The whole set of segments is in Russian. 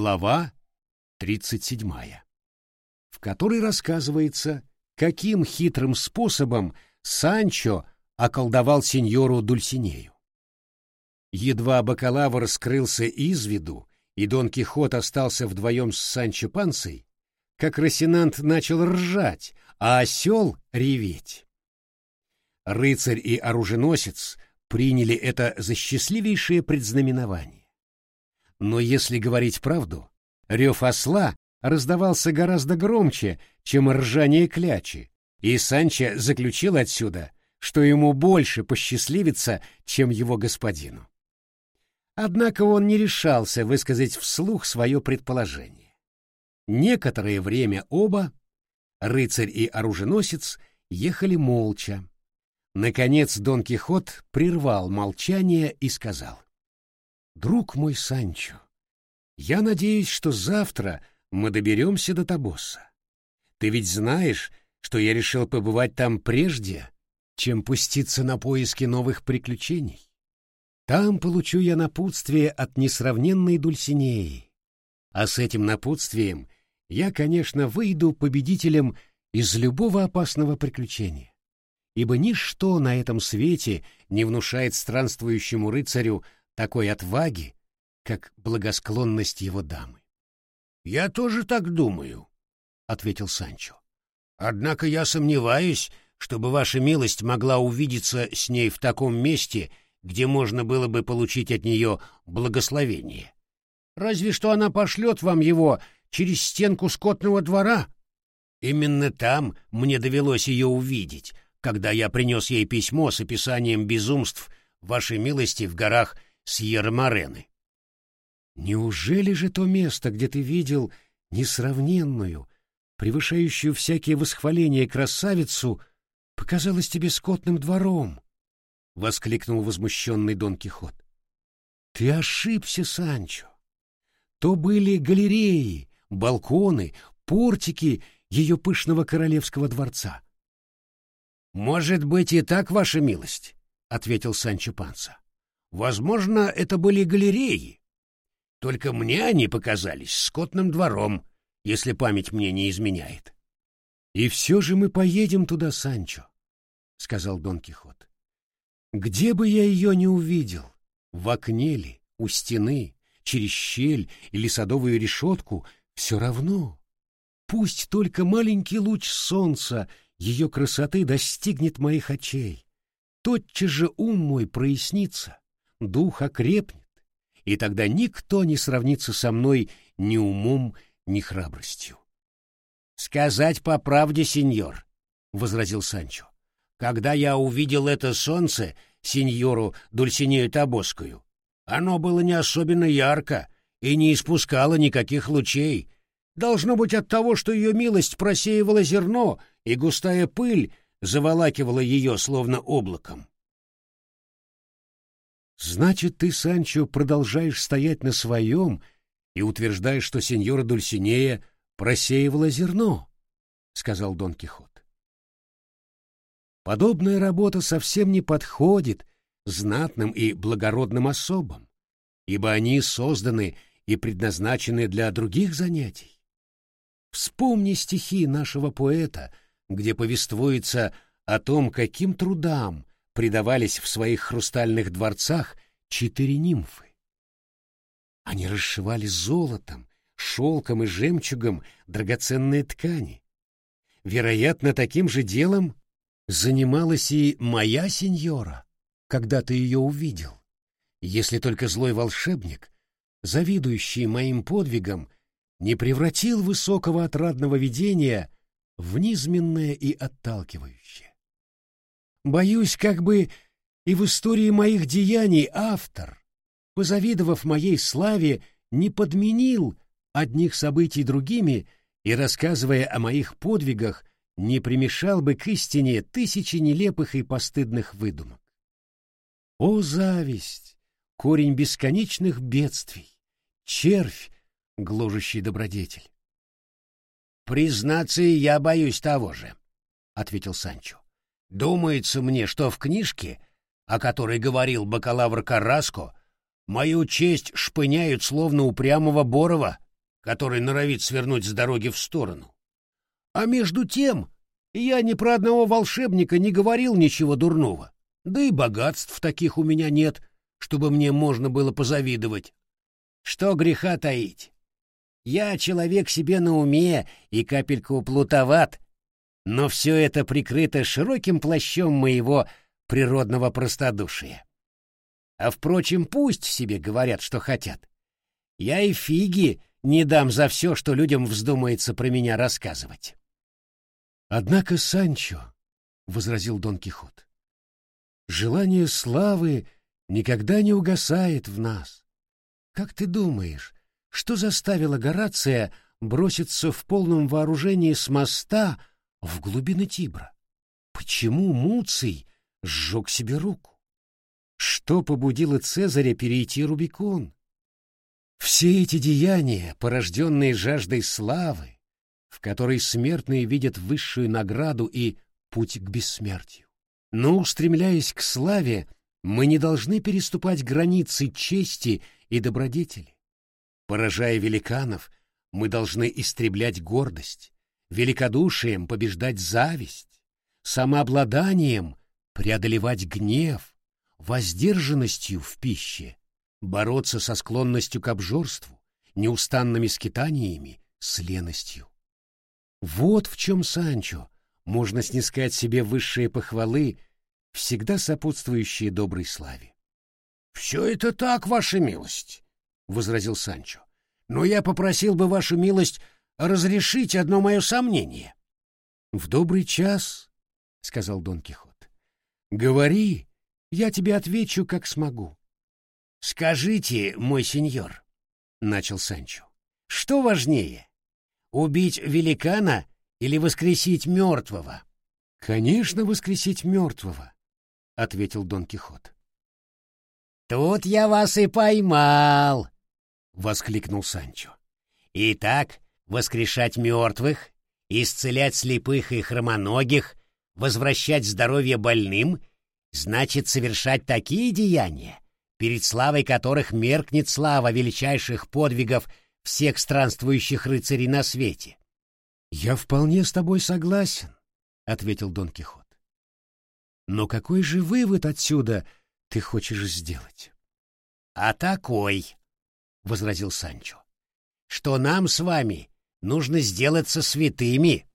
Глава 37, в которой рассказывается, каким хитрым способом Санчо околдовал сеньору Дульсинею. Едва бакалавр скрылся из виду, и Дон Кихот остался вдвоем с Санчо Пансой, как Росинант начал ржать, а осел — реветь. Рыцарь и оруженосец приняли это за счастливейшее предзнаменование. Но если говорить правду, рев осла раздавался гораздо громче, чем ржание клячи, и Санчо заключил отсюда, что ему больше посчастливится, чем его господину. Однако он не решался высказать вслух свое предположение. Некоторое время оба, рыцарь и оруженосец, ехали молча. Наконец Дон Кихот прервал молчание и сказал. «Друг мой Санчо, я надеюсь, что завтра мы доберемся до Табоса. Ты ведь знаешь, что я решил побывать там прежде, чем пуститься на поиски новых приключений. Там получу я напутствие от несравненной Дульсинеи. А с этим напутствием я, конечно, выйду победителем из любого опасного приключения. Ибо ничто на этом свете не внушает странствующему рыцарю такой отваги, как благосклонность его дамы. — Я тоже так думаю, — ответил Санчо. — Однако я сомневаюсь, чтобы ваша милость могла увидеться с ней в таком месте, где можно было бы получить от нее благословение. Разве что она пошлет вам его через стенку скотного двора. Именно там мне довелось ее увидеть, когда я принес ей письмо с описанием безумств вашей милости в горах Сьерра-Морены. Неужели же то место, где ты видел несравненную, превышающую всякие восхваления красавицу, показалось тебе скотным двором? — воскликнул возмущенный Дон Кихот. — Ты ошибся, Санчо. То были галереи, балконы, портики ее пышного королевского дворца. — Может быть и так, ваша милость, — ответил Санчо Панса. — Возможно, это были галереи. Только мне они показались скотным двором, если память мне не изменяет. — И все же мы поедем туда, Санчо, — сказал Дон Кихот. Где бы я ее не увидел, в окне ли, у стены, через щель или садовую решетку, все равно. Пусть только маленький луч солнца ее красоты достигнет моих очей. Тотчас же ум мой прояснится, дух окрепнет, и тогда никто не сравнится со мной ни умом, ни храбростью. — Сказать по правде, сеньор, — возразил Санчо. Когда я увидел это солнце, сеньору Дульсинею Табоскую, оно было не особенно ярко и не испускало никаких лучей. Должно быть от того, что ее милость просеивала зерно, и густая пыль заволакивала ее словно облаком. «Значит, ты, Санчо, продолжаешь стоять на своем и утверждаешь, что сеньора Дульсинея просеивала зерно?» — сказал Дон Кихот. Подобная работа совсем не подходит знатным и благородным особам, ибо они созданы и предназначены для других занятий. Вспомни стихи нашего поэта, где повествуется о том, каким трудам предавались в своих хрустальных дворцах четыре нимфы. Они расшивали золотом, шелком и жемчугом драгоценные ткани. Вероятно, таким же делом занималась и моя сеньора, когда ты ее увидел, если только злой волшебник, завидующий моим подвигам, не превратил высокого отрадного видения в низменное и отталкивающее. Боюсь, как бы и в истории моих деяний автор, позавидовав моей славе, не подменил одних событий другими и, рассказывая о моих подвигах, не примешал бы к истине тысячи нелепых и постыдных выдумок. О, зависть! Корень бесконечных бедствий! Червь, гложущий добродетель! «Признаться, я боюсь того же», — ответил Санчо. «Думается мне, что в книжке, о которой говорил бакалавр Караско, мою честь шпыняют словно упрямого Борова который норовит свернуть с дороги в сторону. А между тем я ни про одного волшебника не говорил ничего дурного, да и богатств таких у меня нет, чтобы мне можно было позавидовать. Что греха таить? Я человек себе на уме и капельку плутоват, но все это прикрыто широким плащом моего природного простодушия. А впрочем, пусть себе говорят, что хотят. Я и фиги не дам за все, что людям вздумается про меня рассказывать. Однако, Санчо, — возразил Дон Кихот, — желание славы никогда не угасает в нас. Как ты думаешь, что заставило Горация броситься в полном вооружении с моста в глубины Тибра? Почему Муций сжег себе руку? Что побудило Цезаря перейти Рубикон? Все эти деяния, порожденные жаждой славы, в которой смертные видят высшую награду и путь к бессмертию. Но, устремляясь к славе, мы не должны переступать границы чести и добродетели. Поражая великанов, мы должны истреблять гордость, великодушием побеждать зависть, самообладанием преодолевать гнев, воздержанностью в пище бороться со склонностью к обжорству, неустанными скитаниями, с леностью. Вот в чем Санчо можно снискать себе высшие похвалы, всегда сопутствующие доброй славе. — Все это так, ваша милость, — возразил Санчо. — Но я попросил бы вашу милость разрешить одно мое сомнение. — В добрый час, — сказал Дон Кихот. — Говори, я тебе отвечу, как смогу. — Скажите, мой сеньор, — начал Санчо, — что важнее, убить великана или воскресить мертвого? — Конечно, воскресить мертвого, — ответил Дон Кихот. — Тут я вас и поймал, — воскликнул Санчо. — Итак, воскрешать мертвых, исцелять слепых и хромоногих, возвращать здоровье больным — значит совершать такие деяния, перед славой которых меркнет слава величайших подвигов всех странствующих рыцарей на свете. — Я вполне с тобой согласен, — ответил Дон Кихот. — Но какой же вывод отсюда ты хочешь сделать? — А такой, — возразил Санчо, — что нам с вами нужно сделаться святыми.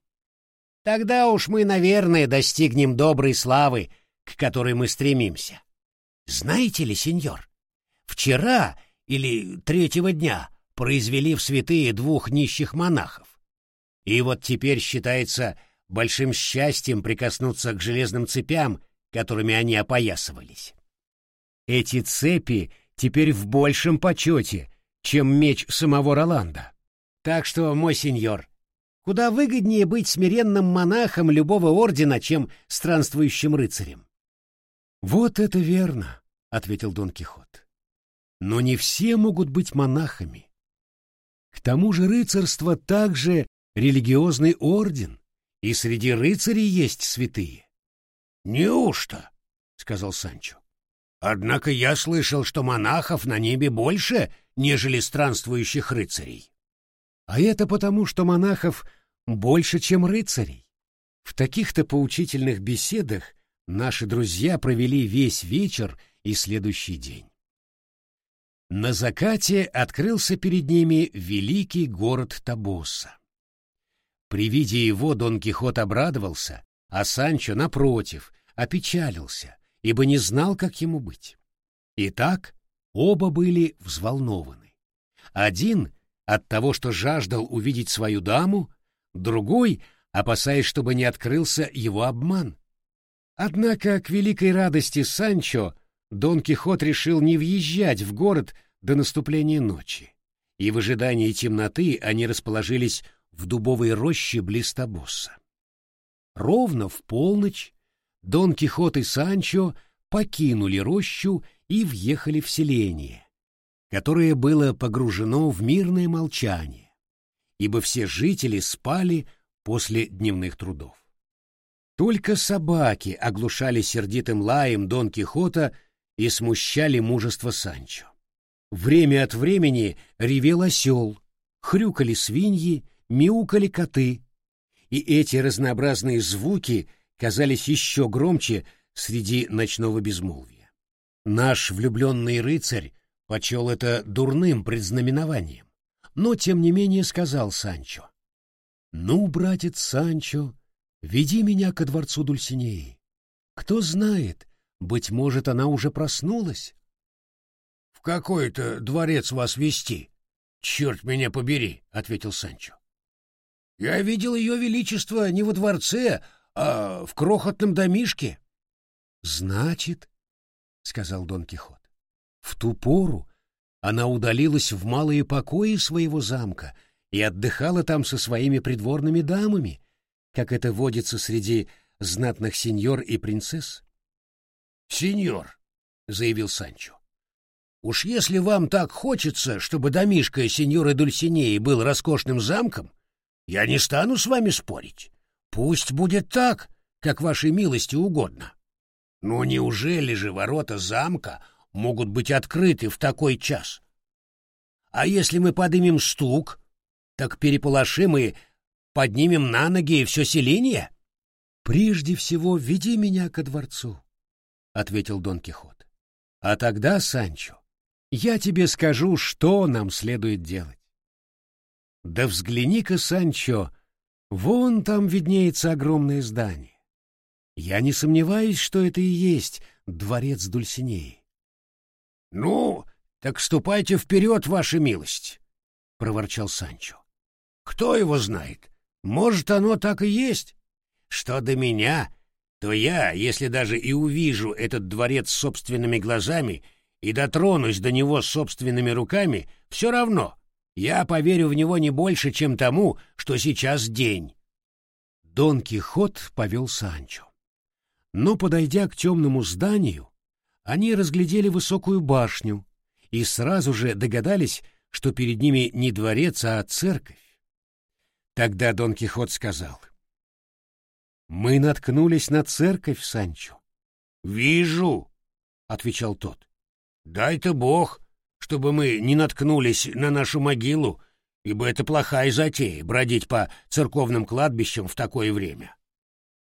Тогда уж мы, наверное, достигнем доброй славы, к которой мы стремимся. Знаете ли, сеньор, вчера или третьего дня произвели в святые двух нищих монахов. И вот теперь считается большим счастьем прикоснуться к железным цепям, которыми они опоясывались. Эти цепи теперь в большем почете, чем меч самого Роланда. Так что, мой сеньор, куда выгоднее быть смиренным монахом любого ордена, чем странствующим рыцарем. Вот это верно, ответил Дон Кихот. Но не все могут быть монахами. К тому же рыцарство также религиозный орден, и среди рыцарей есть святые. Неужто? сказал Санчо. Однако я слышал, что монахов на небе больше, нежели странствующих рыцарей. А это потому, что монахов больше, чем рыцарей. В таких-то поучительных беседах наши друзья провели весь вечер и следующий день. На закате открылся перед ними великий город Табоса. При виде его Дон Кихот обрадовался, а Санчо, напротив, опечалился, ибо не знал, как ему быть. Итак, оба были взволнованы. Один от того, что жаждал увидеть свою даму, другой, опасаясь, чтобы не открылся его обман. Однако, к великой радости Санчо, Дон Кихот решил не въезжать в город до наступления ночи, и в ожидании темноты они расположились в дубовой роще близ Табосса. Ровно в полночь Дон Кихот и Санчо покинули рощу и въехали в селение, которое было погружено в мирное молчание, ибо все жители спали после дневных трудов. Только собаки оглушали сердитым лаем Дон Кихота и смущали мужество Санчо. Время от времени ревел осел, хрюкали свиньи, мяукали коты, и эти разнообразные звуки казались еще громче среди ночного безмолвия. Наш влюбленный рыцарь почел это дурным предзнаменованием, но тем не менее сказал Санчо. «Ну, братец Санчо, веди меня ко дворцу Дульсинеи. Кто знает, быть может, она уже проснулась?» «В какой-то дворец вас вести? Черт меня побери!» — ответил Санчо. «Я видел ее величество не во дворце, а в крохотном домишке». «Значит, — сказал Дон Кихот, — в ту пору она удалилась в малые покои своего замка и отдыхала там со своими придворными дамами, как это водится среди знатных сеньор и принцесс. — Сеньор, — заявил Санчо, — уж если вам так хочется, чтобы домишко сеньоры Дульсинеи был роскошным замком, я не стану с вами спорить. Пусть будет так, как вашей милости угодно. Но неужели же ворота замка — могут быть открыты в такой час. А если мы поднимем стук, так переполошим и поднимем на ноги все селение? — Прежде всего веди меня ко дворцу, — ответил Дон Кихот. — А тогда, Санчо, я тебе скажу, что нам следует делать. Да взгляни-ка, Санчо, вон там виднеется огромное здание. Я не сомневаюсь, что это и есть дворец Дульсинеи. — Ну, так ступайте вперед, ваша милость, — проворчал Санчо. — Кто его знает? Может, оно так и есть? Что до меня, то я, если даже и увижу этот дворец собственными глазами и дотронусь до него собственными руками, все равно я поверю в него не больше, чем тому, что сейчас день. Дон Кихот повел Санчо. Но, подойдя к темному зданию, они разглядели высокую башню и сразу же догадались, что перед ними не дворец, а церковь. Тогда Дон Кихот сказал. «Мы наткнулись на церковь, Санчо». «Вижу», — отвечал тот. «Дай-то Бог, чтобы мы не наткнулись на нашу могилу, ибо это плохая затея — бродить по церковным кладбищам в такое время.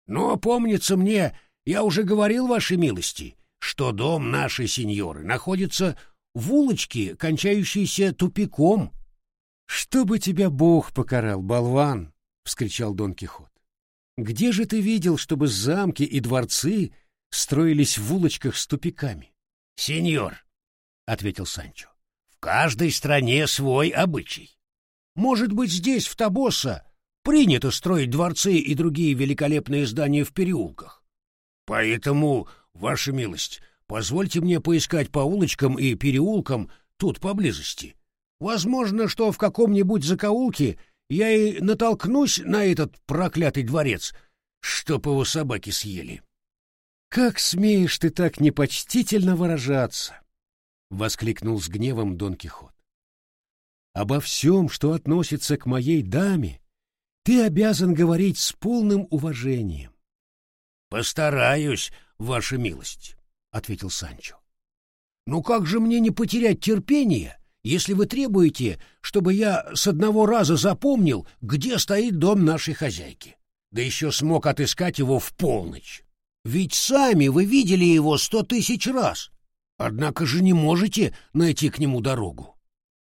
Но, помнится мне, я уже говорил вашей милости, что дом нашей сеньоры находится в улочке, кончающейся тупиком. — Чтобы тебя Бог покарал, болван! — вскричал Дон Кихот. — Где же ты видел, чтобы замки и дворцы строились в улочках с тупиками? — Сеньор, — ответил Санчо, — в каждой стране свой обычай. Может быть, здесь, в Табоса, принято строить дворцы и другие великолепные здания в переулках. Поэтому Ваша милость, позвольте мне поискать по улочкам и переулкам тут поблизости. Возможно, что в каком-нибудь закоулке я и натолкнусь на этот проклятый дворец, чтоб его собаки съели. — Как смеешь ты так непочтительно выражаться? — воскликнул с гневом Дон Кихот. — Обо всем, что относится к моей даме, ты обязан говорить с полным уважением. — Постараюсь, ваша милость, — ответил Санчо. — Ну как же мне не потерять терпение, если вы требуете, чтобы я с одного раза запомнил, где стоит дом нашей хозяйки, да еще смог отыскать его в полночь? Ведь сами вы видели его сто тысяч раз, однако же не можете найти к нему дорогу.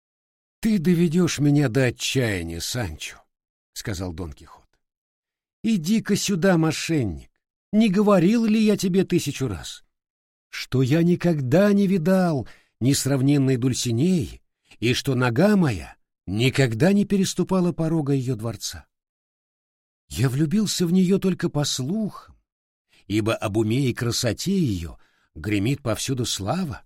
— Ты доведешь меня до отчаяния, Санчо, — сказал Дон Кихот. — Иди-ка сюда, мошенник. Не говорил ли я тебе тысячу раз, что я никогда не видал несравненной Дульсинеи и что нога моя никогда не переступала порога ее дворца? Я влюбился в нее только по слухам, ибо об уме и красоте ее гремит повсюду слава.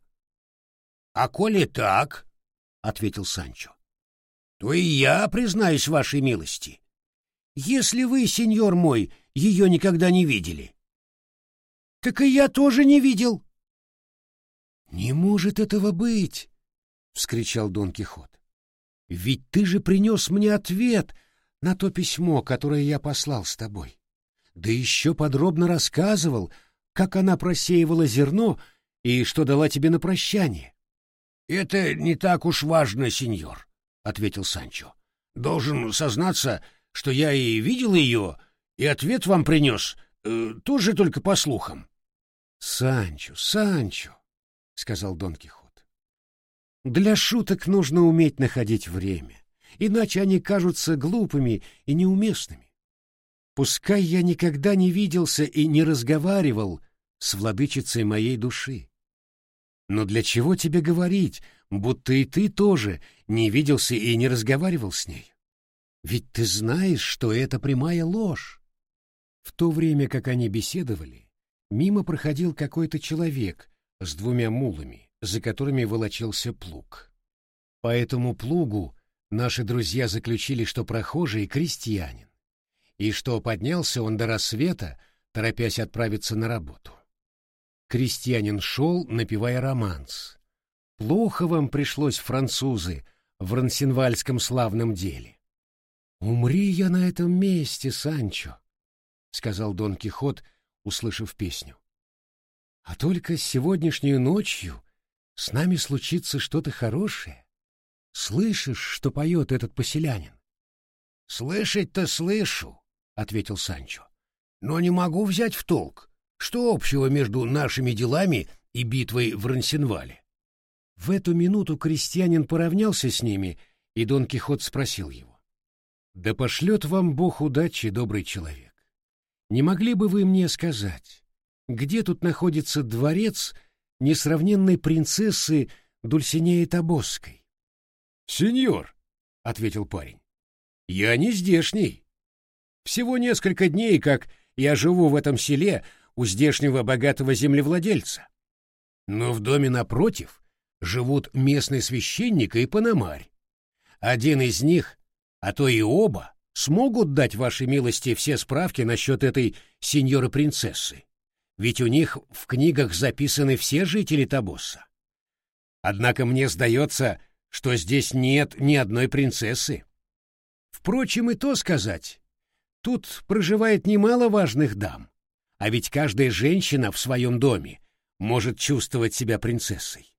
— А коли так, — ответил Санчо, — то и я признаюсь вашей милости. Если вы, сеньор мой, ее никогда не видели. — Так и я тоже не видел. — Не может этого быть! — вскричал Дон Кихот. — Ведь ты же принес мне ответ на то письмо, которое я послал с тобой. Да еще подробно рассказывал, как она просеивала зерно и что дала тебе на прощание. — Это не так уж важно, сеньор, — ответил Санчо. Должен сознаться, что я и видел ее, и ответ вам принес, э, тоже только по слухам. — Санчо, Санчо, — сказал Дон Кихот, — для шуток нужно уметь находить время, иначе они кажутся глупыми и неуместными. Пускай я никогда не виделся и не разговаривал с владычицей моей души. Но для чего тебе говорить, будто и ты тоже не виделся и не разговаривал с ней? Ведь ты знаешь, что это прямая ложь. В то время, как они беседовали, мимо проходил какой-то человек с двумя мулами, за которыми волочился плуг. По этому плугу наши друзья заключили, что прохожий — крестьянин и что поднялся он до рассвета, торопясь отправиться на работу. Крестьянин шел, напевая романс. Плохо вам пришлось, французы, в рансенвальском славном деле. «Умри я на этом месте, Санчо», — сказал Дон Кихот, услышав песню. «А только сегодняшнюю ночью с нами случится что-то хорошее. Слышишь, что поет этот поселянин?» «Слышать-то слышу», — ответил Санчо. «Но не могу взять в толк, что общего между нашими делами и битвой в Рансенвале». В эту минуту крестьянин поравнялся с ними, и Дон Кихот спросил его. «Да пошлет вам Бог удачи, добрый человек. Не могли бы вы мне сказать, где тут находится дворец несравненной принцессы Дульсинеи Табосской?» «Сеньор», — ответил парень, — «я не здешний, всего несколько дней, как я живу в этом селе у здешнего богатого землевладельца. Но в доме напротив живут местный священник и пономарь. Один из них, а то и оба, смогут дать вашей милости все справки насчет этой сеньоры-принцессы. Ведь у них в книгах записаны все жители Табоса. Однако мне сдается, что здесь нет ни одной принцессы. Впрочем, и то сказать, Тут проживает немало важных дам, а ведь каждая женщина в своем доме может чувствовать себя принцессой.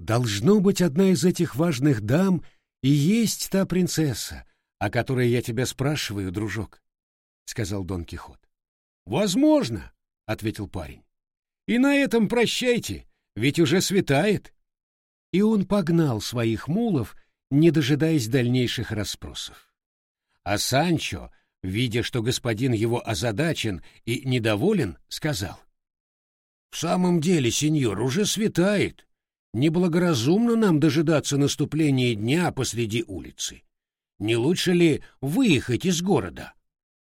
Должно быть, одна из этих важных дам и есть та принцесса, о которой я тебя спрашиваю, дружок, — сказал Дон Кихот. — Возможно, — ответил парень. — И на этом прощайте, ведь уже светает. И он погнал своих мулов, не дожидаясь дальнейших расспросов. А Санчо видя, что господин его озадачен и недоволен, сказал. — В самом деле, сеньор, уже светает. Неблагоразумно нам дожидаться наступления дня посреди улицы. Не лучше ли выехать из города?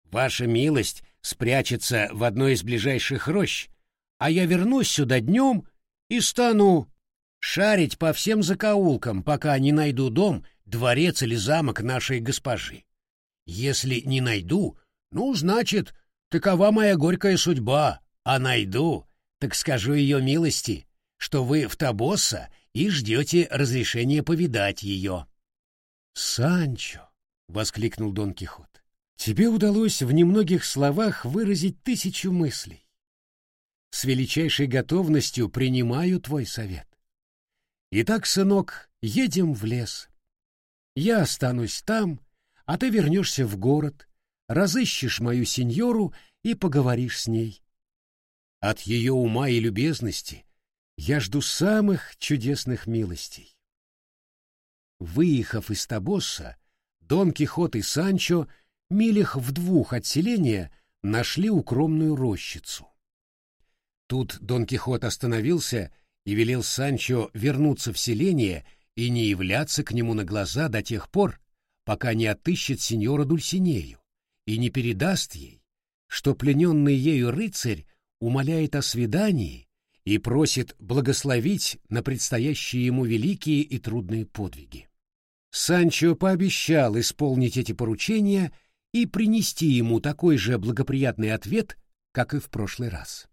Ваша милость спрячется в одной из ближайших рощ, а я вернусь сюда днем и стану шарить по всем закоулкам, пока не найду дом, дворец или замок нашей госпожи. Если не найду, ну, значит, такова моя горькая судьба, а найду, так скажу ее милости, что вы в Табосса и ждете разрешения повидать ее. — Санчо! — воскликнул Дон Кихот. — Тебе удалось в немногих словах выразить тысячу мыслей. С величайшей готовностью принимаю твой совет. Итак, сынок, едем в лес. Я останусь там, — а ты вернешься в город, разыщешь мою сеньору и поговоришь с ней. От ее ума и любезности я жду самых чудесных милостей. Выехав из Табосса, Дон Кихот и Санчо милях в двух от селения нашли укромную рощицу. Тут Дон Кихот остановился и велел Санчо вернуться в селение и не являться к нему на глаза до тех пор, пока не отыщет сеньора Дульсинею и не передаст ей, что плененный ею рыцарь умоляет о свидании и просит благословить на предстоящие ему великие и трудные подвиги. Санчо пообещал исполнить эти поручения и принести ему такой же благоприятный ответ, как и в прошлый раз.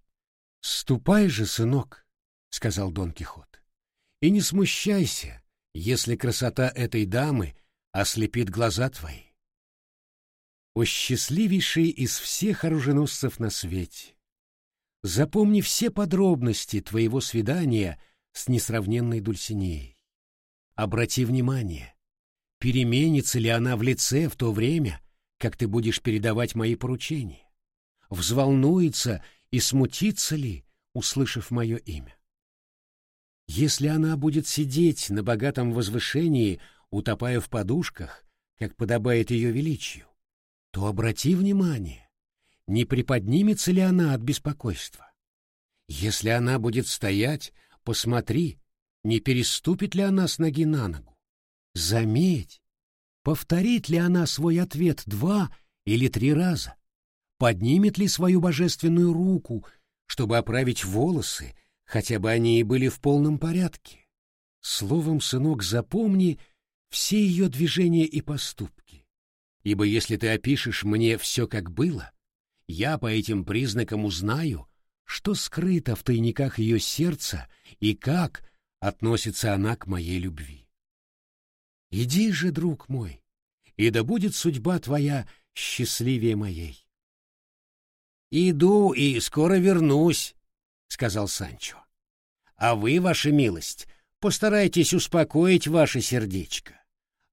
«Ступай же, сынок», — сказал Дон Кихот, — «и не смущайся, если красота этой дамы — ослепит глаза твои. О счастливейший из всех оруженосцев на свете! Запомни все подробности твоего свидания с несравненной Дульсинеей. Обрати внимание, переменится ли она в лице в то время, как ты будешь передавать мои поручения? Взволнуется и смутится ли, услышав мое имя? Если она будет сидеть на богатом возвышении, утопая в подушках, как подобает ее величию, то обрати внимание, не приподнимется ли она от беспокойства. Если она будет стоять, посмотри, не переступит ли она с ноги на ногу. Заметь, повторит ли она свой ответ два или три раза, поднимет ли свою божественную руку, чтобы оправить волосы, хотя бы они и были в полном порядке. Словом, сынок, запомни все ее движения и поступки, ибо если ты опишешь мне все, как было, я по этим признакам узнаю, что скрыто в тайниках ее сердца и как относится она к моей любви. Иди же, друг мой, и да будет судьба твоя счастливее моей. «Иду и скоро вернусь», — сказал Санчо. «А вы, ваша милость, постарайтесь успокоить ваше сердечко.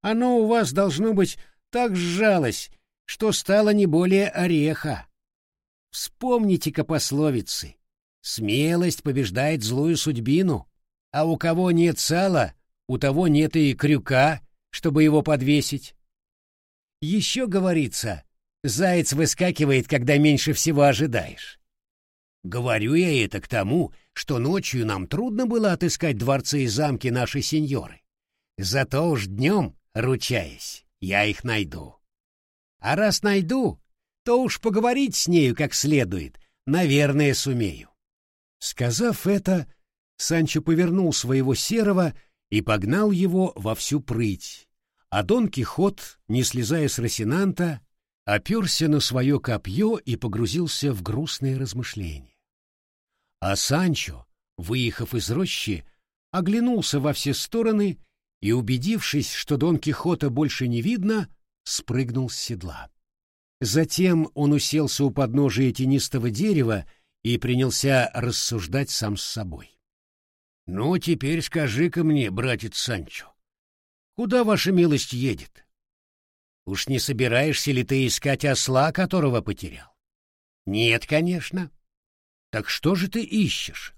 Оно у вас должно быть так сжалось, что стало не более ореха. Вспомните-ка пословицы. Смелость побеждает злую судьбину, а у кого нет сала, у того нет и крюка, чтобы его подвесить. Еще говорится, заяц выскакивает, когда меньше всего ожидаешь. Говорю я это к тому, что ночью нам трудно было отыскать дворцы и замки нашей сеньоры. Зато уж днем, ручаясь, я их найду. А раз найду, то уж поговорить с нею как следует, наверное, сумею. Сказав это, Санчо повернул своего серого и погнал его во всю прыть, а Дон Кихот, не слезая с Росинанта, оперся на свое копье и погрузился в грустные размышления. А Санчо, выехав из рощи, оглянулся во все стороны и, убедившись, что Дон Кихота больше не видно, спрыгнул с седла. Затем он уселся у подножия тенистого дерева и принялся рассуждать сам с собой. — Ну, теперь скажи-ка мне, братец Санчо, куда ваша милость едет? Уж не собираешься ли ты искать осла, которого потерял? — Нет, конечно. — Так что же ты ищешь?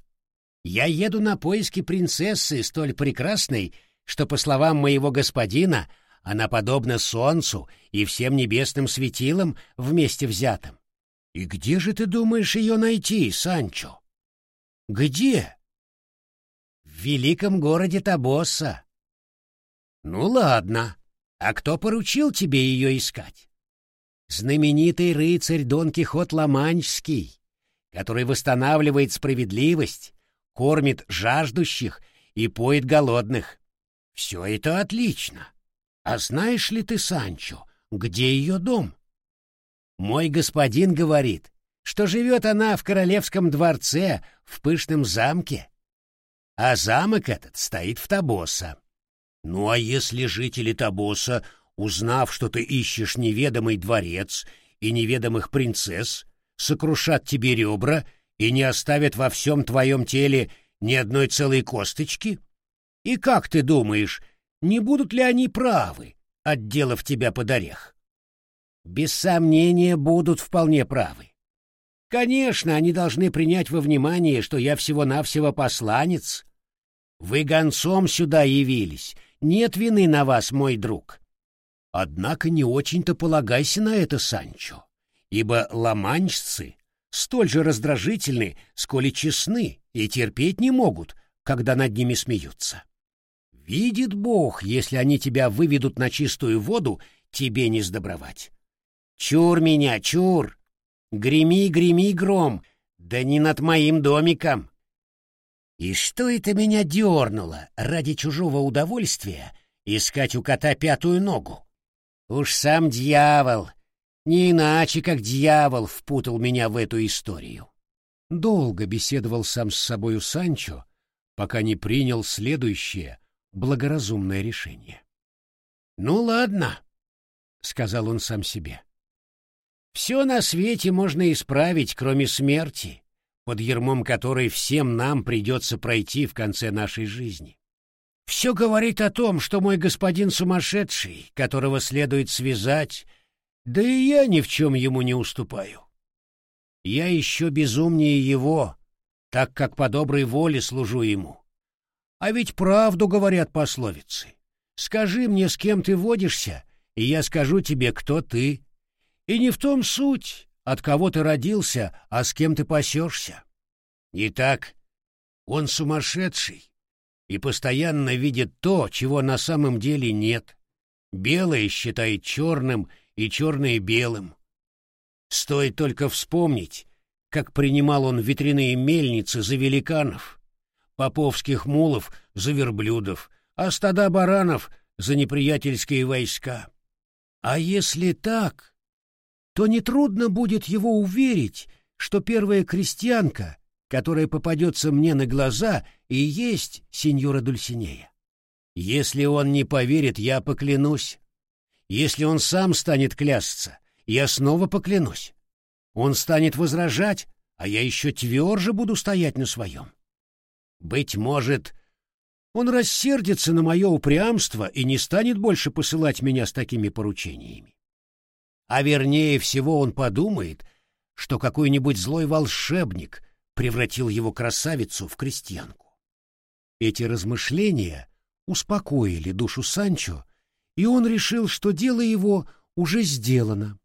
Я еду на поиски принцессы, столь прекрасной, что, по словам моего господина, — она подобна солнцу и всем небесным светилам вместе взятым. И где же ты думаешь ее найти, Санчо? Где? В великом городе Табоса. Ну ладно. А кто поручил тебе ее искать? Знаменитый рыцарь Дон Кихот Ламанчский, который восстанавливает справедливость, кормит жаждущих и поет голодных. Все это отлично. А знаешь ли ты, Санчо, где ее дом? Мой господин говорит, что живет она в королевском дворце в пышном замке, а замок этот стоит в Табоса. Ну а если жители Табоса, узнав, что ты ищешь неведомый дворец и неведомых принцесс, сокрушат тебе ребра и не оставят во всем твоем теле ни одной целой косточки? И как ты думаешь, не будут ли они правы, отделав тебя под орех? Без сомнения, будут вполне правы. Конечно, они должны принять во внимание, что я всего-навсего посланец. Вы гонцом сюда явились, нет вины на вас, мой друг. Однако не очень-то полагайся на это, Санчо, ибо ламанчцы столь же раздражительны, сколь и честны, и терпеть не могут, когда над ними смеются. Видит Бог, если они тебя выведут на чистую воду, тебе не сдобровать. Чур меня, чур! Греми, греми, гром, да не над моим домиком. И что это меня дернуло ради чужого удовольствия искать у кота пятую ногу? Уж сам дьявол, не иначе как дьявол впутал меня в эту историю. Долго беседовал сам с собою Санчо, пока не принял следующее — благоразумное решение. «Ну ладно», — сказал он сам себе. «Все на свете можно исправить, кроме смерти, под ермом которой всем нам придется пройти в конце нашей жизни. Все говорит о том, что мой господин сумасшедший, которого следует связать, да и я ни в чем ему не уступаю. Я еще безумнее его, так как по доброй воле служу ему. А ведь правду говорят пословицы. Скажи мне, с кем ты водишься, и я скажу тебе, кто ты. И не в том суть, от кого ты родился, а с кем ты пасешься. Итак, он сумасшедший и постоянно видит то, чего на самом деле нет. Белое считает черным и черное белым. Стоит только вспомнить, как принимал он ветряные мельницы за великанов, поповских мулов за верблюдов, а стада баранов за неприятельские войска. А если так, то нетрудно будет его уверить, что первая крестьянка, которая попадется мне на глаза, и есть сеньора Дульсинея. Если он не поверит, я поклянусь. Если он сам станет клясться, я снова поклянусь. Он станет возражать, а я еще тверже буду стоять на своем. Быть может, он рассердится на мое упрямство и не станет больше посылать меня с такими поручениями. А вернее всего он подумает, что какой-нибудь злой волшебник превратил его красавицу в крестьянку. Эти размышления успокоили душу Санчо, и он решил, что дело его уже сделано.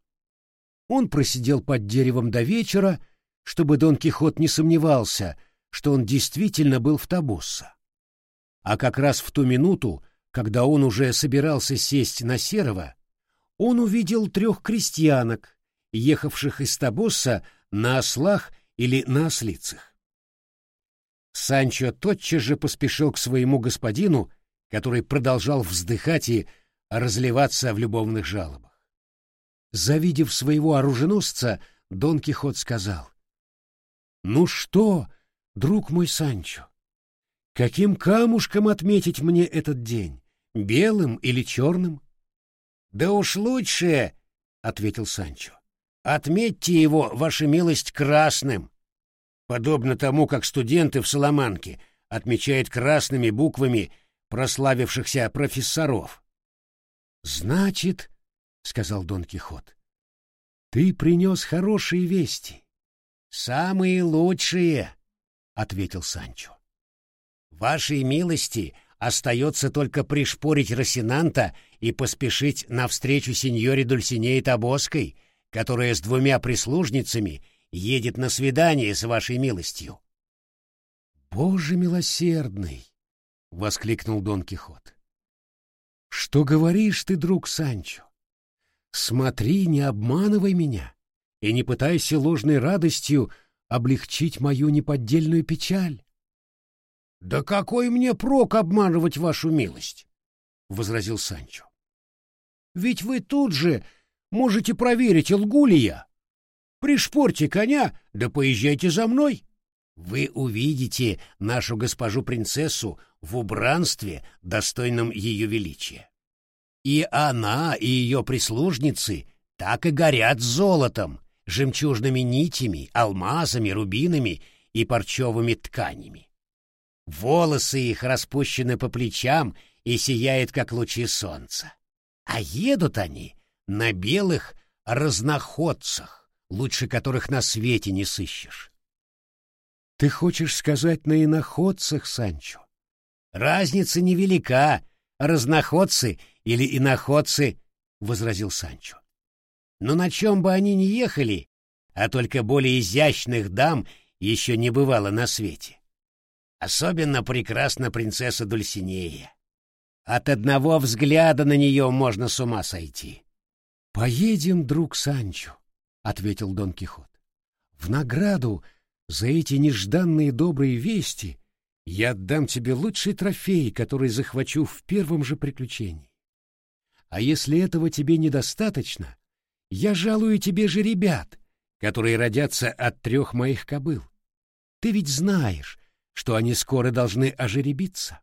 Он просидел под деревом до вечера, чтобы Дон Кихот не сомневался, что он действительно был в Табосса. А как раз в ту минуту, когда он уже собирался сесть на Серого, он увидел трех крестьянок, ехавших из Табосса на ослах или на ослицах. Санчо тотчас же поспешил к своему господину, который продолжал вздыхать и разливаться в любовных жалобах. Завидев своего оруженосца, Дон Кихот сказал, «Ну что, друг мой Санчо, каким камушком отметить мне этот день, белым или черным?» «Да уж лучше, — ответил Санчо, — отметьте его, ваша милость, красным, подобно тому, как студенты в Соломанке отмечают красными буквами прославившихся профессоров». «Значит, — сказал Дон Кихот. — Ты принес хорошие вести. — Самые лучшие, — ответил Санчо. — Вашей милости остается только пришпорить Росинанта и поспешить навстречу сеньоре Дульсинеи Табоской, которая с двумя прислужницами едет на свидание с вашей милостью. — Боже милосердный! — воскликнул Дон Кихот. — Что говоришь ты, друг Санчо? Смотри, не обманывай меня и не пытайся ложной радостью облегчить мою неподдельную печаль. — Да какой мне прок обманывать вашу милость? — возразил Санчо. — Ведь вы тут же можете проверить, лгу ли я. Пришпорьте коня, да поезжайте за мной. Вы увидите нашу госпожу-принцессу в убранстве, достойном ее величия. И она, и ее прислужницы так и горят золотом, жемчужными нитями, алмазами, рубинами и парчевыми тканями. Волосы их распущены по плечам и сияют, как лучи солнца. А едут они на белых разноходцах, лучше которых на свете не сыщешь. Ты хочешь сказать на иноходцах, Санчо? Разница невелика. Разноходцы или иноходцы, — возразил Санчо. Но на чем бы они ни ехали, а только более изящных дам еще не бывало на свете. Особенно прекрасна принцесса Дульсинея. От одного взгляда на нее можно с ума сойти. — Поедем, друг Санчо, — ответил Дон Кихот. — В награду за эти нежданные добрые вести я отдам тебе лучший трофей, который захвачу в первом же приключении. А если этого тебе недостаточно, я жалую тебе же ребят, которые родятся от трех моих кобыл. Ты ведь знаешь, что они скоро должны ожеребиться.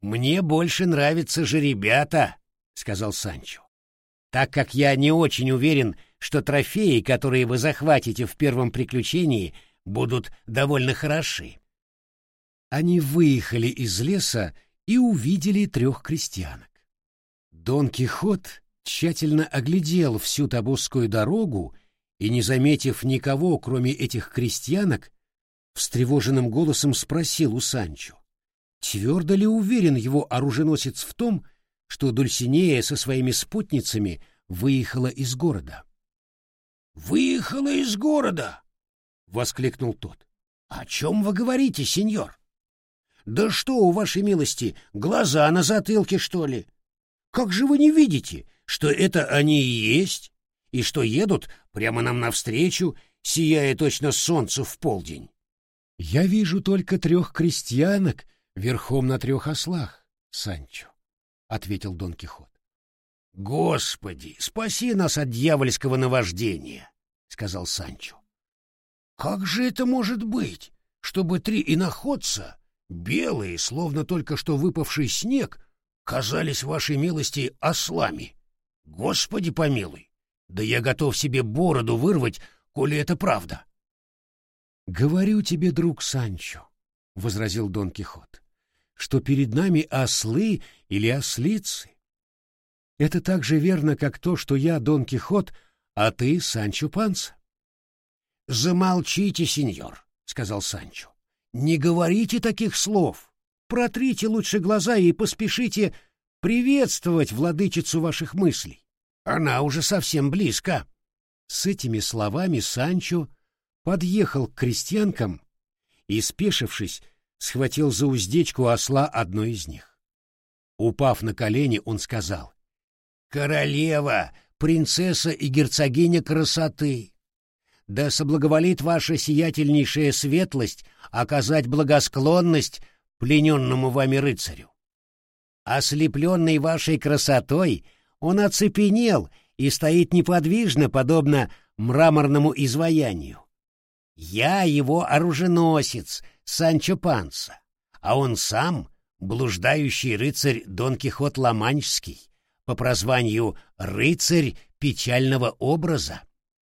«Мне больше нравятся жеребята», — сказал Санчо, «так как я не очень уверен, что трофеи, которые вы захватите в первом приключении, будут довольно хороши». Они выехали из леса и увидели трех крестьянок. Дон Кихот тщательно оглядел всю Тобосскую дорогу и, не заметив никого, кроме этих крестьянок, встревоженным голосом спросил у Санчо, твердо ли уверен его оруженосец в том, что Дульсинея со своими спутницами выехала из города. «Выехала из города!» — воскликнул тот. «О чем вы говорите, сеньор? Да что у вашей милости, глаза на затылке, что ли? Как же вы не видите, что это они и есть, и что едут прямо нам навстречу, сияя точно солнцу в полдень?» «Я вижу только трех крестьянок верхом на трех ослах, Санчо», — ответил Дон Кихот. «Господи, спаси нас от дьявольского наваждения!» — сказал Санчо. «Как же это может быть, чтобы три иноходца, белые, словно только что выпавший снег, казались вашей милости ослами? Господи помилуй! Да я готов себе бороду вырвать, коли это правда!» «Говорю тебе, друг Санчо», — возразил Дон Кихот, — «что перед нами ослы или ослицы. Это так же верно, как то, что я Дон Кихот — а ты Санчо Панса. Замолчите, сеньор, сказал Санчо. Не говорите таких слов. Протрите лучше глаза и поспешите приветствовать владычицу ваших мыслей. Она уже совсем близко. С этими словами Санчо подъехал к крестьянкам и, спешившись, схватил за уздечку осла одной из них. Упав на колени, он сказал, «Королева, принцесса и герцогиня красоты. Да соблаговолит ваша сиятельнейшая светлость оказать благосклонность плененному вами рыцарю. Ослепленный вашей красотой, он оцепенел и стоит неподвижно, подобно мраморному изваянию. Я его оруженосец, Санчо Панса, а он сам — блуждающий рыцарь Дон Кихот Ламанчский по прозванию «рыцарь печального образа».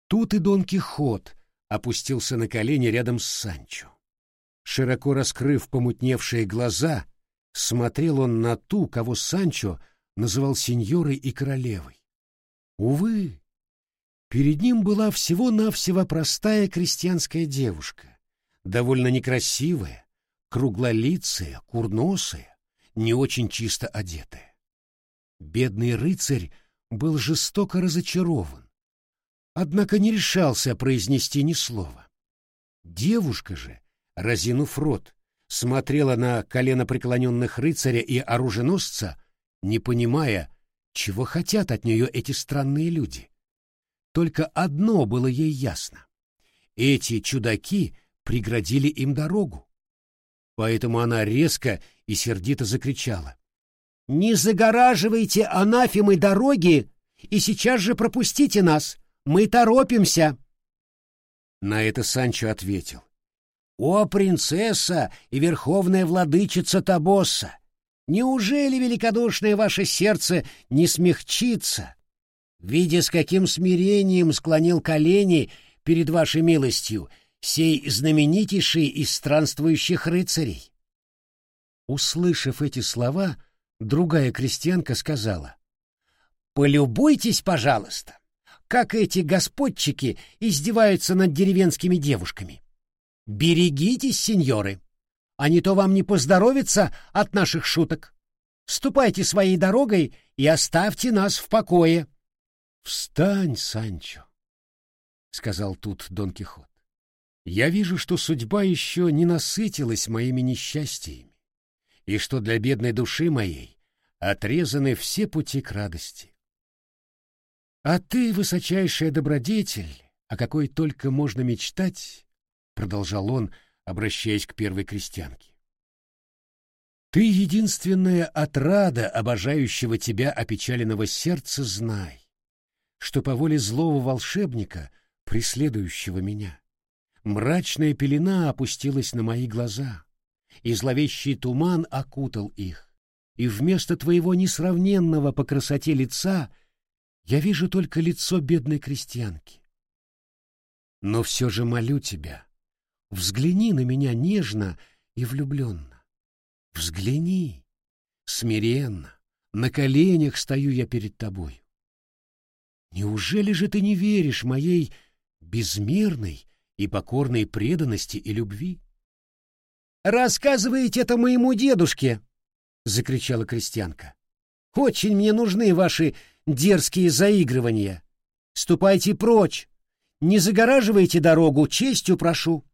Тут и Дон Кихот опустился на колени рядом с Санчо. Широко раскрыв помутневшие глаза, смотрел он на ту, кого Санчо называл сеньорой и королевой. Увы, перед ним была всего-навсего простая крестьянская девушка, довольно некрасивая, круглолицая, курносая, не очень чисто одетая. Бедный рыцарь был жестоко разочарован, однако не решался произнести ни слова. Девушка же, разинув рот, смотрела на колено преклоненных рыцаря и оруженосца, не понимая, чего хотят от нее эти странные люди. Только одно было ей ясно. Эти чудаки преградили им дорогу. Поэтому она резко и сердито закричала. «Не загораживайте анафемой дороги и сейчас же пропустите нас. Мы торопимся!» На это Санчо ответил. «О, принцесса и верховная владычица Табосса! Неужели великодушное ваше сердце не смягчится, видя, с каким смирением склонил колени перед вашей милостью сей знаменитейший из странствующих рыцарей?» Услышав эти слова, Другая крестьянка сказала, «Полюбуйтесь, пожалуйста, как эти господчики издеваются над деревенскими девушками. Берегитесь, сеньоры, а не то вам не поздоровится от наших шуток. Ступайте своей дорогой и оставьте нас в покое». «Встань, Санчо», — сказал тут Дон Кихот. «Я вижу, что судьба еще не насытилась моими несчастьями и что для бедной души моей отрезаны все пути к радости. А ты, высочайшая добродетель, о какой только можно мечтать, продолжал он, обращаясь к первой крестьянке. Ты единственная отрада обожающего тебя опечаленного сердца, знай, что по воле злого волшебника, преследующего меня, мрачная пелена опустилась на мои глаза и зловещий туман окутал их, и вместо твоего несравненного по красоте лица я вижу только лицо бедной крестьянки. Но все же молю тебя, взгляни на меня нежно и влюбленно. Взгляни Смиренно, на коленях стою я перед тобой. Неужели же ты не веришь моей безмерной и покорной преданности и любви? «Рассказывайте это моему дедушке!» — закричала крестьянка. «Очень мне нужны ваши дерзкие заигрывания. Ступайте прочь! Не загораживайте дорогу, честью прошу!»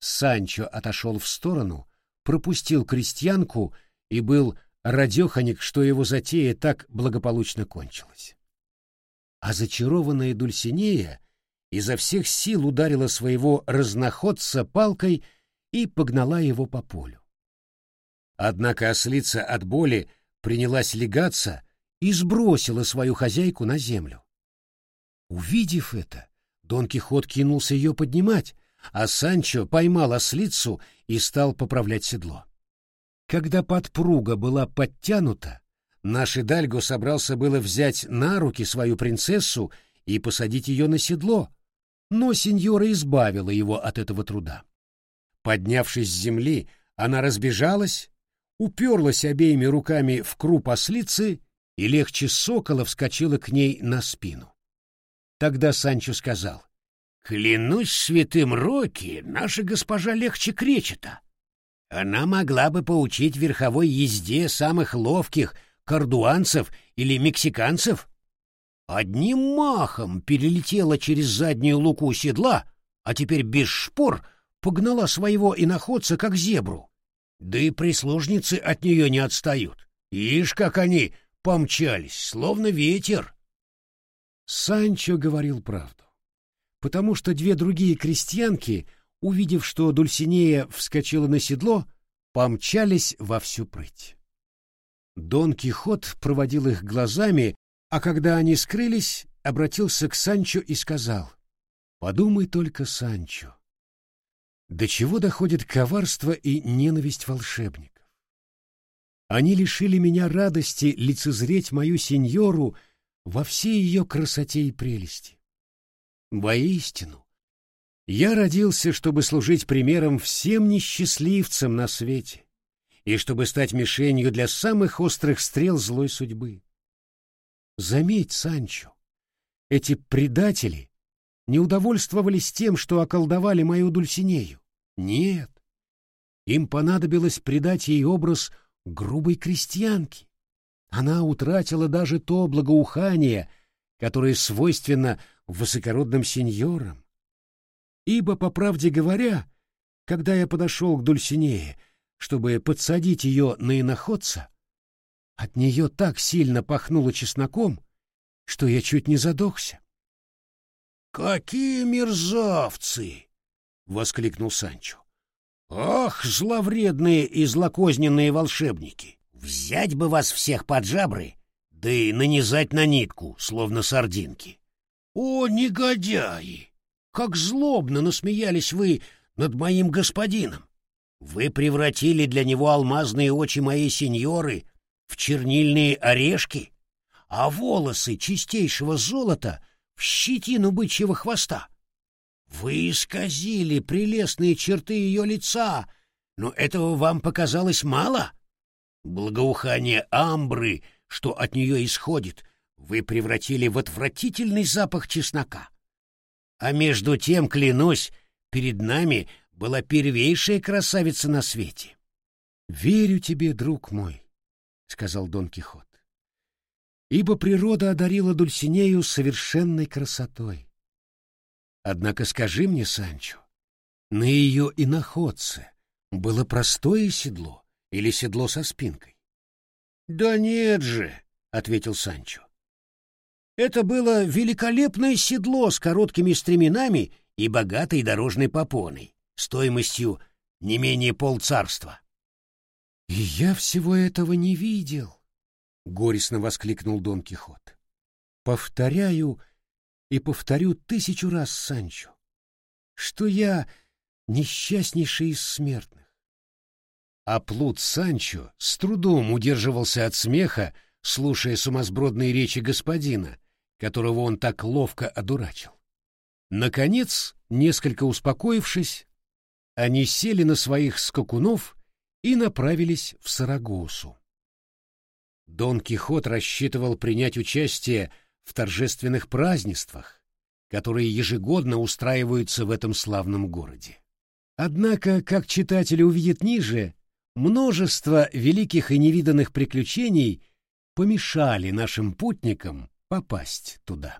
Санчо отошел в сторону, пропустил крестьянку и был радеханик, что его затея так благополучно кончилась. А зачарованная Дульсинея изо всех сил ударила своего разноходца палкой и погнала его по полю. Однако ослица от боли принялась легаться и сбросила свою хозяйку на землю. Увидев это, Дон Кихот кинулся ее поднимать, а Санчо поймал ослицу и стал поправлять седло. Когда подпруга была подтянута, наш Идальго собрался было взять на руки свою принцессу и посадить ее на седло, но сеньора избавила его от этого труда. Поднявшись с земли, она разбежалась, уперлась обеими руками в круп ослицы и легче сокола вскочила к ней на спину. Тогда Санчо сказал, «Клянусь святым Роки, наша госпожа легче кречета. Она могла бы поучить верховой езде самых ловких кардуанцев или мексиканцев. Одним махом перелетела через заднюю луку седла, а теперь без шпор погнала своего иноходца как зебру. Да и прислужницы от нее не отстают. Ишь, как они помчались, словно ветер. Санчо говорил правду, потому что две другие крестьянки — увидев, что Дульсинея вскочила на седло, помчались во всю прыть. Дон Кихот проводил их глазами, а когда они скрылись, обратился к Санчо и сказал, «Подумай только, Санчо, до чего доходит коварство и ненависть волшебников? Они лишили меня радости лицезреть мою сеньору во всей ее красоте и прелести. Воистину, я родился, чтобы служить примером всем несчастливцам на свете и чтобы стать мишенью для самых острых стрел злой судьбы. Заметь, Санчо, эти предатели не удовольствовались тем, что околдовали мою Дульсинею. Нет, им понадобилось придать ей образ грубой крестьянки. Она утратила даже то благоухание, которое свойственно высокородным сеньорам ибо, по правде говоря, когда я подошел к Дульсинее, чтобы подсадить ее на иноходца, от нее так сильно пахнуло чесноком, что я чуть не задохся. — Какие мерзавцы! — воскликнул Санчо. — Ах, зловредные и злокозненные волшебники! Взять бы вас всех под жабры, да и нанизать на нитку, словно сардинки. О, негодяи! Как злобно насмеялись вы над моим господином! Вы превратили для него алмазные очи моей сеньоры в чернильные орешки, а волосы чистейшего золота в щетину бычьего хвоста. Вы исказили прелестные черты ее лица, но этого вам показалось мало? Благоухание амбры, что от нее исходит, вы превратили в отвратительный запах чеснока. А между тем, клянусь, перед нами была первейшая красавица на свете. — Верю тебе, друг мой, — сказал Дон Кихот, — ибо природа одарила Дульсинею совершенной красотой. Однако скажи мне, Санчо, на ее иноходце было простое седло или седло со спинкой? — Да нет же, — ответил Санчо. Это было великолепное седло с короткими стременами и богатой дорожной попоной, стоимостью не менее полцарства. — И я всего этого не видел, — горестно воскликнул Дон Кихот. — Повторяю и повторю тысячу раз, Санчо, что я несчастнейший из смертных. А плут Санчо с трудом удерживался от смеха, слушая сумасбродные речи господина, которого он так ловко одурачил. Наконец, несколько успокоившись, они сели на своих скакунов и направились в Сарагосу. Дон Кихот рассчитывал принять участие в торжественных празднествах, которые ежегодно устраиваются в этом славном городе. Однако, как читатель увидит ниже, множество великих и невиданных приключений помешали нашим путникам попасть туда.